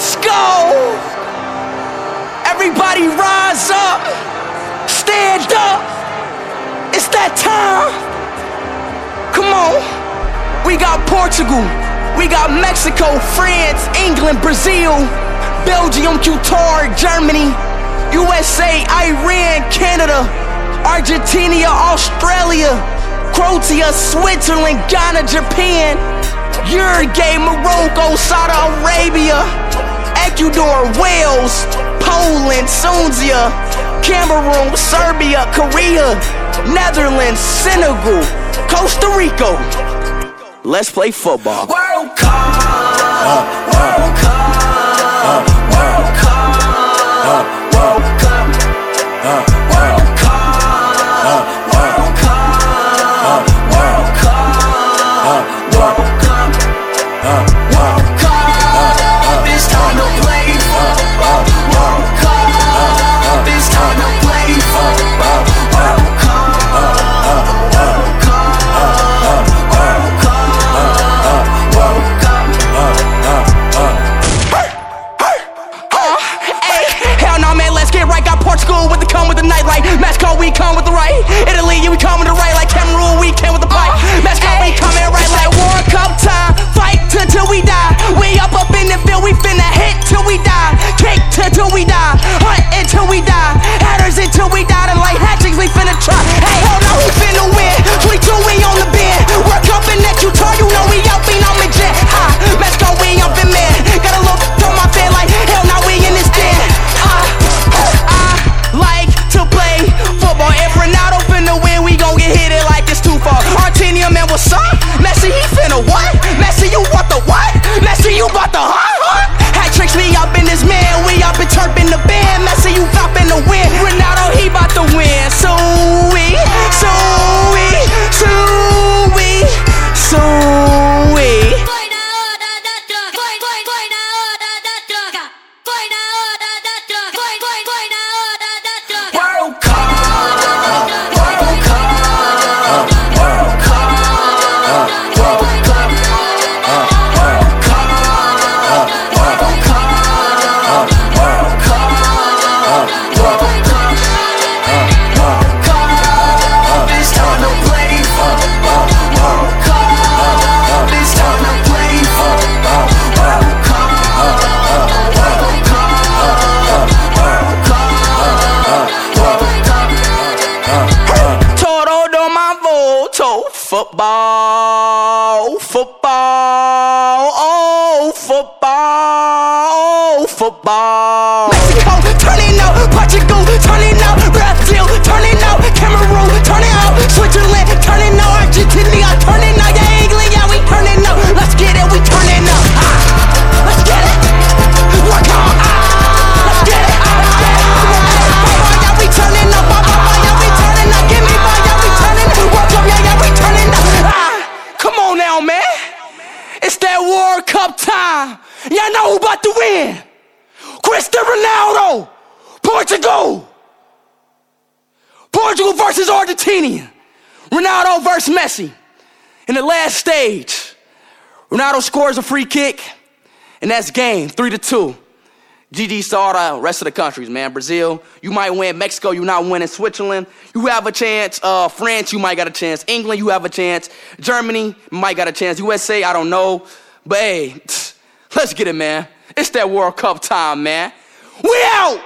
Let's go! Everybody rise up! Stand up! It's that time! Come on! We got Portugal, we got Mexico, France, England, Brazil, Belgium, Qatar, Germany, USA, Iran, Canada, Argentina, Australia, Croatia, Switzerland, Ghana, Japan, Uruguay, Morocco, Saudi Arabia. Ecuador, Wales, Poland, Tunisia, Cameroon, Serbia, Korea, Netherlands, Senegal, Costa Rica. Let's play football. World Cup, World Cup, with the come with the nightlight. Mexico, we come with the right. Italy, yeah, we come with the right. Football, football, oh, football, oh, football. Mexico, turning up. Portugal, turning up. Brazil, turning up. Cameroon, turning it out. Switzerland, turning. it. World Cup time. Y'all know who about to win. Cristiano Ronaldo, Portugal. Portugal versus Argentina. Ronaldo versus Messi. In the last stage, Ronaldo scores a free kick, and that's game three to two. GG all the rest of the countries, man. Brazil, you might win. Mexico, you not winning. Switzerland, you have a chance. Uh, France, you might got a chance. England, you have a chance. Germany, might got a chance. USA, I don't know. But hey, let's get it, man. It's that World Cup time, man. We out!